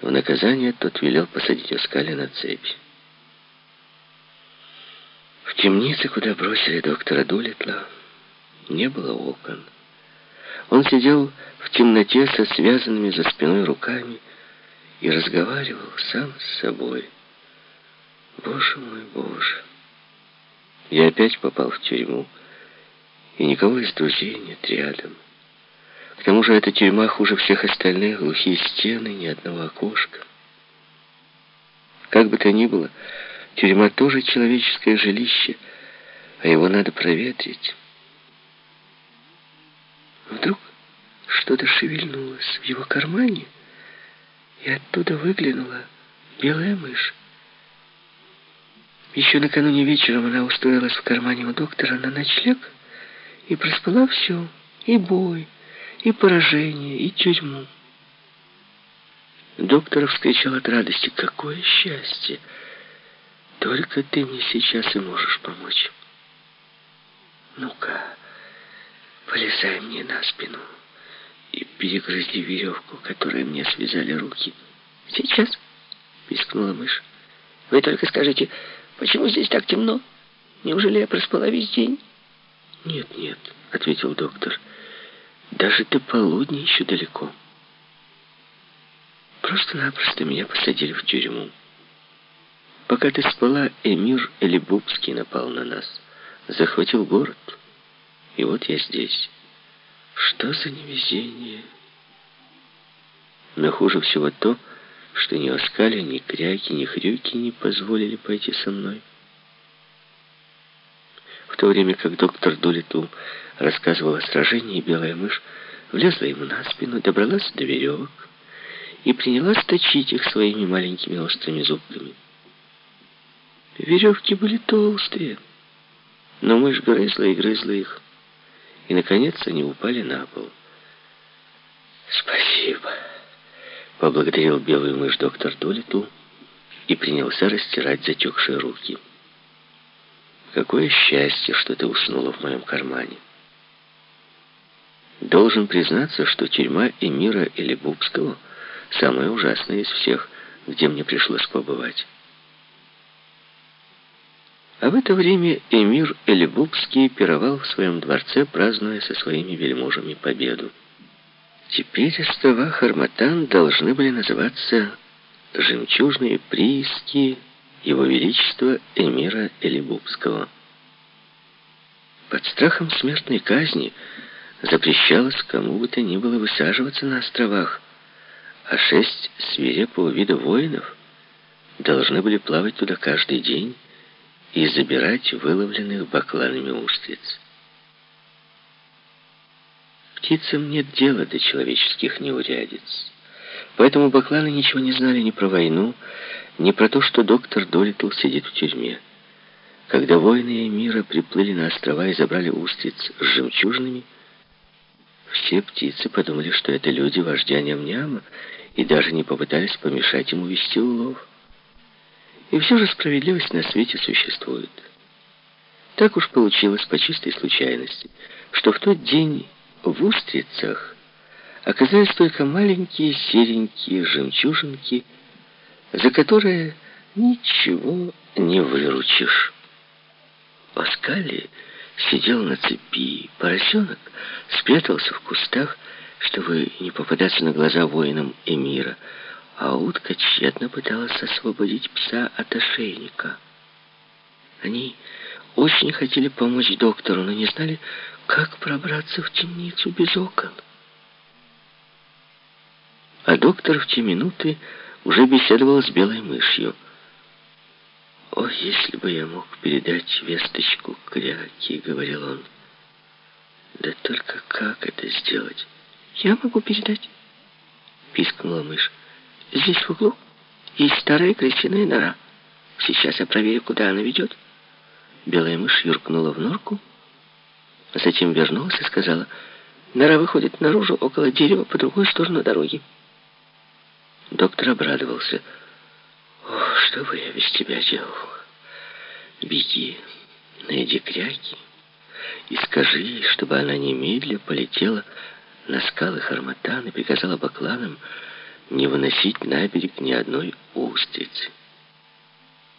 В наказание тот велел посадить Оскаля на цепь. В темнице, куда бросили доктора Дулитла, не было окон. Он сидел в темноте со связанными за спиной руками и разговаривал сам с собой. Боже мой, Боже! Я опять попал в тюрьму, и никого из друзей нет рядом. К тому же эта тюрьма хуже всех остальных, глухие стены, ни одного окошка. Как бы то ни было, тюрьма тоже человеческое жилище, а его надо проветрить. Вдруг что-то шевельнулось в его кармане, и оттуда выглянула белая мышь. Еще накануне вечером она устроилась в кармане у доктора на ночлег и проспала все, и бой, и поражение, и тюрьму. Доктор вскричал от радости. «Какое счастье! Только ты мне сейчас и можешь помочь. Ну-ка, полезай мне на спину и перегрызли веревку, которой мне связали руки». «Сейчас?» — пискнула мышь. «Вы только скажите, почему здесь так темно? Неужели я проспала весь день?» «Нет, нет», — ответил доктор. Даже до полудня еще далеко. Просто-напросто меня посадили в тюрьму. Пока ты спала, эмир Элибубский напал на нас. Захватил город. И вот я здесь. Что за невезение? Но хуже всего то, что ни Оскаля, ни Кряки, ни Хрюки не позволили пойти со мной. То время как доктор Дулитл рассказывал о сражении, белая мышь влезла ему на спину, добралась до веревок и принялась точить их своими маленькими острыми зубками. Веревки были толстые, но мышь грызла и грызла их, и, наконец, они упали на пол. «Спасибо», — поблагодарил белую мышь доктор Долитл и принялся растирать затекшие руки. «Какое счастье, что ты уснула в моем кармане!» Должен признаться, что тюрьма Эмира Элибубского самая ужасная из всех, где мне пришлось побывать. А в это время эмир Элибубский пировал в своем дворце, празднуя со своими вельможами победу. Теперь острова Харматан должны были называться «Жемчужные прииски Его Величества эмира Элибубского». Под страхом смертной казни – запрещалось кому бы то ни было высаживаться на островах, а шесть свирепого вида воинов должны были плавать туда каждый день и забирать выловленных бакланами устриц. Птицам нет дела до человеческих неурядиц. Поэтому бакланы ничего не знали ни про войну, ни про то, что доктор Долитл сидит в тюрьме. Когда воины мира приплыли на острова и забрали устриц с жемчужными, все птицы подумали, что это люди вождя Ням-Няма, и даже не попытались помешать ему вести улов. И все же справедливость на свете существует. Так уж получилось по чистой случайности, что в тот день в устрицах оказались только маленькие серенькие жемчужинки, за которые ничего не выручишь. Паскали сидел на цепи. Поросенок спрятался в кустах, чтобы не попадаться на глаза воинам эмира, а утка тщетно пыталась освободить пса от ошейника. Они очень хотели помочь доктору, но не знали, как пробраться в темницу без окон. А доктор в те минуты уже беседовал с белой мышью — «О, если бы я мог передать весточку Кряке», — говорил он. «Да только как это сделать?» «Я могу передать», — пискнула мышь. «Здесь в углу есть старая крысиная нора. Сейчас я проверю, куда она ведет». Белая мышь юркнула в норку, а затем вернулась и сказала, «Нора выходит наружу около дерева по другой сторону дороги». Доктор обрадовался. «О, что бы я без тебя делал?» Беги, найди кряки и скажи чтобы она немедля полетела на скалы Харматан и приказала бакланам не выносить на берег ни одной устрицы.